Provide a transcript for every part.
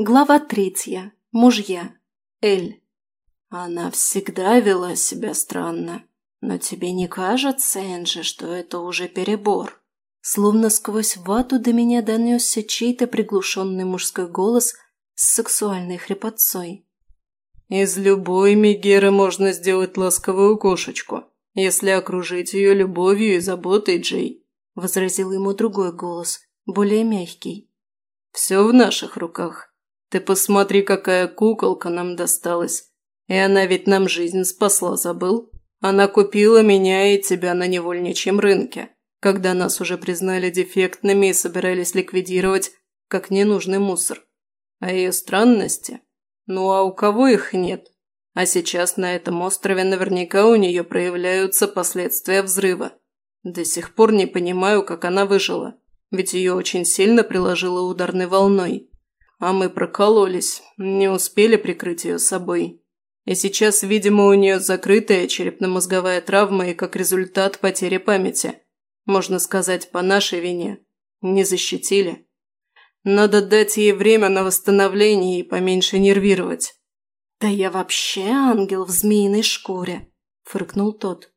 Глава третья. Мужья. Эль. Она всегда вела себя странно. Но тебе не кажется, Энджи, что это уже перебор? Словно сквозь вату до меня донесся чей-то приглушенный мужской голос с сексуальной хрипотцой. Из любой Мегеры можно сделать ласковую кошечку, если окружить ее любовью и заботой, Джей, – возразил ему другой голос, более мягкий. Все в наших руках. Ты посмотри, какая куколка нам досталась. И она ведь нам жизнь спасла, забыл? Она купила меня и тебя на невольничьем рынке, когда нас уже признали дефектными и собирались ликвидировать как ненужный мусор. А ее странности? Ну а у кого их нет? А сейчас на этом острове наверняка у нее проявляются последствия взрыва. До сих пор не понимаю, как она выжила, ведь ее очень сильно приложило ударной волной а мы прокололись, не успели прикрыть ее собой. И сейчас, видимо, у нее закрытая черепно-мозговая травма и как результат потеря памяти. Можно сказать, по нашей вине. Не защитили. Надо дать ей время на восстановление и поменьше нервировать. «Да я вообще ангел в змеиной шкуре», – фыркнул тот.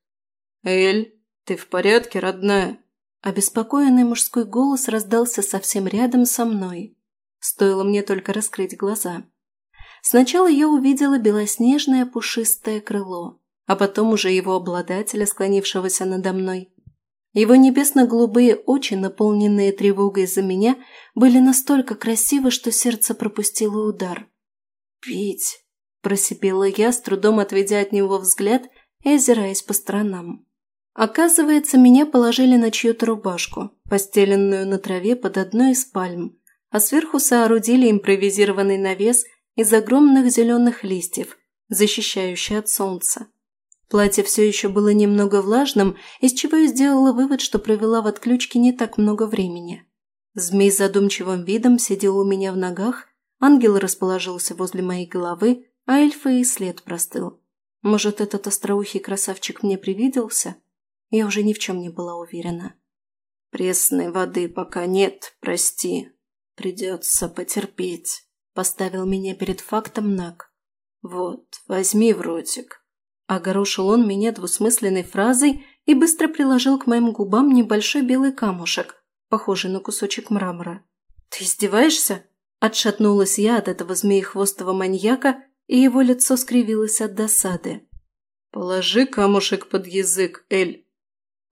«Эль, ты в порядке, родная?» Обеспокоенный мужской голос раздался совсем рядом со мной. Стоило мне только раскрыть глаза. Сначала я увидела белоснежное пушистое крыло, а потом уже его обладателя, склонившегося надо мной. Его небесно-голубые очи, наполненные тревогой за меня, были настолько красивы, что сердце пропустило удар. «Пить!» – просипела я, с трудом отведя от него взгляд и озираясь по сторонам. Оказывается, меня положили на чью-то рубашку, постеленную на траве под одной из пальм, а сверху соорудили импровизированный навес из огромных зеленых листьев, защищающий от солнца. Платье все еще было немного влажным, из чего я сделала вывод, что провела в отключке не так много времени. Змей с задумчивым видом сидел у меня в ногах, ангел расположился возле моей головы, а эльфа и след простыл. Может, этот остроухий красавчик мне привиделся? Я уже ни в чем не была уверена. «Пресной воды пока нет, прости», Придется потерпеть. Поставил меня перед фактом Нак. Вот, возьми в ротик. Огорошил он меня двусмысленной фразой и быстро приложил к моим губам небольшой белый камушек, похожий на кусочек мрамора. «Ты издеваешься?» Отшатнулась я от этого змеехвостого маньяка, и его лицо скривилось от досады. «Положи камушек под язык, Эль!»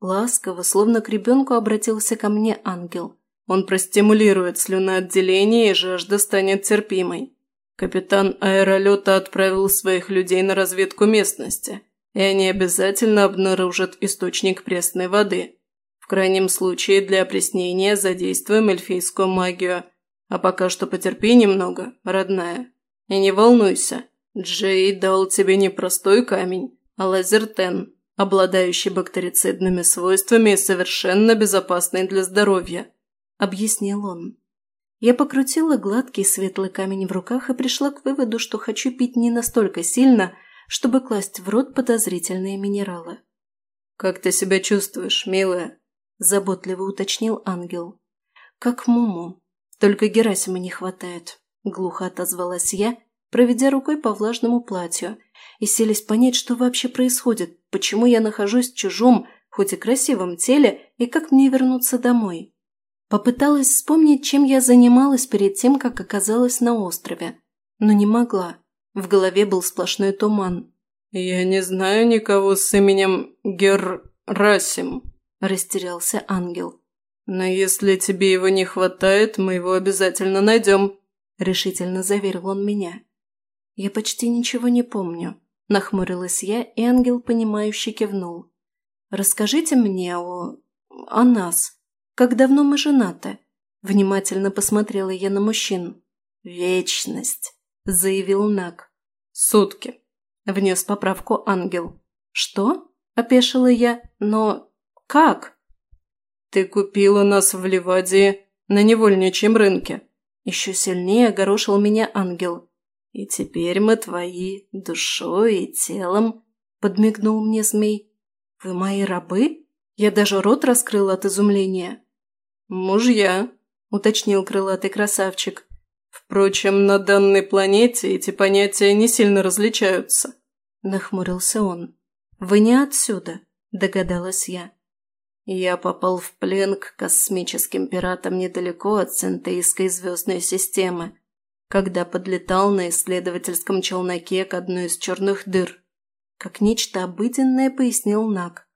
Ласково, словно к ребенку, обратился ко мне ангел – он простимулирует слюноотделение, и жажда станет терпимой. Капитан аэролета отправил своих людей на разведку местности, и они обязательно обнаружат источник пресной воды. В крайнем случае для опреснения задействуем эльфийскую магию. А пока что потерпи немного, родная. И не волнуйся, Джей дал тебе не простой камень, а лазертен, обладающий бактерицидными свойствами и совершенно безопасный для здоровья объяснил он. Я покрутила гладкий светлый камень в руках и пришла к выводу, что хочу пить не настолько сильно, чтобы класть в рот подозрительные минералы. «Как ты себя чувствуешь, милая?» – заботливо уточнил ангел. «Как Муму. Только Герасима не хватает», – глухо отозвалась я, проведя рукой по влажному платью, и селись понять, что вообще происходит, почему я нахожусь в чужом, хоть и красивом теле, и как мне вернуться домой. Попыталась вспомнить, чем я занималась перед тем, как оказалась на острове, но не могла. В голове был сплошной туман. «Я не знаю никого с именем Геррасим», – растерялся ангел. «Но если тебе его не хватает, мы его обязательно найдем», – решительно заверил он меня. «Я почти ничего не помню», – нахмурилась я, и ангел, понимающе кивнул. «Расскажите мне о... о нас», как давно мы женаты?» Внимательно посмотрела я на мужчин. «Вечность», – заявил Нак. «Сутки», – внес поправку ангел. «Что?» – опешила я. «Но как?» «Ты купила нас в Ливадии на невольничьем рынке». Еще сильнее огорошил меня ангел. «И теперь мы твои душой и телом», – подмигнул мне змей. «Вы мои рабы?» Я даже рот раскрыла от изумления. «Мужья», – уточнил крылатый красавчик. «Впрочем, на данной планете эти понятия не сильно различаются», – нахмурился он. «Вы не отсюда», – догадалась я. Я попал в плен к космическим пиратам недалеко от Сентейской звездной системы, когда подлетал на исследовательском челноке к одной из черных дыр. Как нечто обыденное пояснил Нак.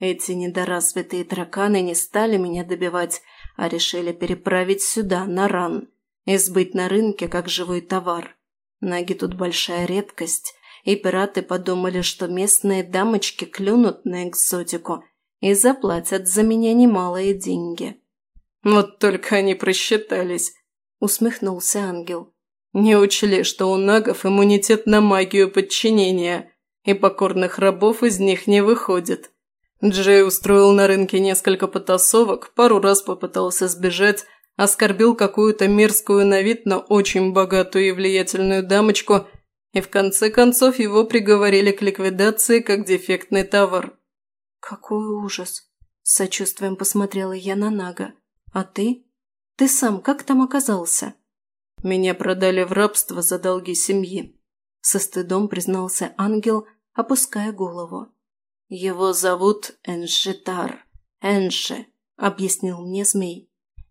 Эти недоразвитые тараканы не стали меня добивать, а решили переправить сюда, на ран, и сбыть на рынке как живой товар. Наги тут большая редкость, и пираты подумали, что местные дамочки клюнут на экзотику и заплатят за меня немалые деньги. «Вот только они просчитались», – усмехнулся ангел. «Не учли, что у Джей устроил на рынке несколько потасовок, пару раз попытался сбежать, оскорбил какую-то мерзкую на вид, но очень богатую и влиятельную дамочку, и в конце концов его приговорили к ликвидации как дефектный товар. «Какой ужас!» – с сочувствием посмотрела я на Нага. «А ты? Ты сам как там оказался?» «Меня продали в рабство за долги семьи», – со стыдом признался ангел, опуская голову. Его зовут ضبط اینشار объяснил мне змей.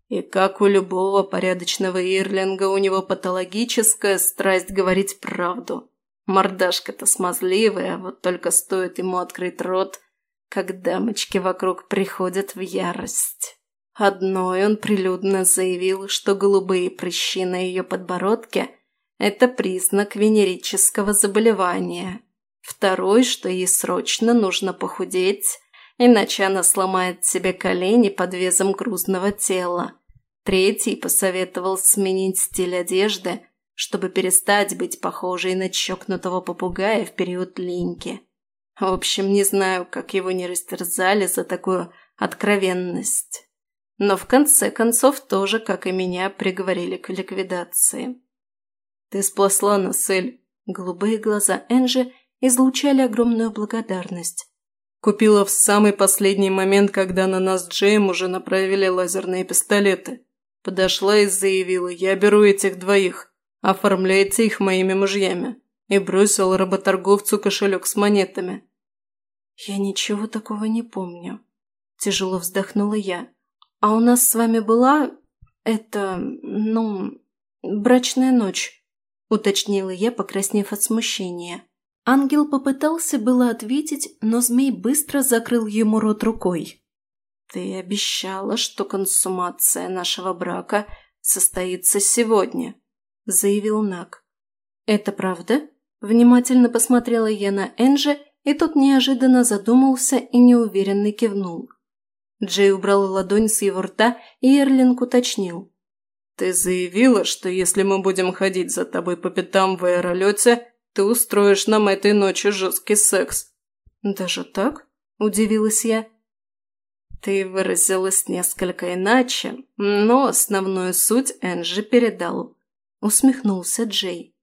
И как у любого порядочного Ирлинга у него патологическая страсть говорить правду. Мордашка-то смазливая, вот только стоит ему открыть рот, как дамочки вокруг приходят в ярость. Одной он прилюдно заявил, что голубые прыщи на ее подбородке – это признак венерического заболевания – Второй, что ей срочно нужно похудеть, иначе она сломает себе колени под весом грузного тела. Третий посоветовал сменить стиль одежды, чтобы перестать быть похожей на чокнутого попугая в период линьки. В общем, не знаю, как его не растерзали за такую откровенность. Но в конце концов тоже, как и меня, приговорили к ликвидации. «Ты спасла нас, Эль!» Голубые глаза Энжи – излучали огромную благодарность. Купила в самый последний момент, когда на нас Джейм уже направили лазерные пистолеты. Подошла и заявила, я беру этих двоих, оформляйте их моими мужьями. И бросила работорговцу кошелек с монетами. Я ничего такого не помню. Тяжело вздохнула я. А у нас с вами была... Это... ну... брачная ночь, уточнила я, покраснев от смущения. Ангел попытался было ответить, но змей быстро закрыл ему рот рукой. «Ты обещала, что консумация нашего брака состоится сегодня», — заявил Нак. «Это правда?» — внимательно посмотрела я на Энджи, и тот неожиданно задумался и неуверенно кивнул. Джей убрал ладонь с его рта, и Эрлинг уточнил. «Ты заявила, что если мы будем ходить за тобой по пятам в аэролете, ты устроишь нам этой ночью жесткий секс». «Даже так?» – удивилась я. Ты выразилась несколько иначе, но основную суть Энджи передал. Усмехнулся Джей.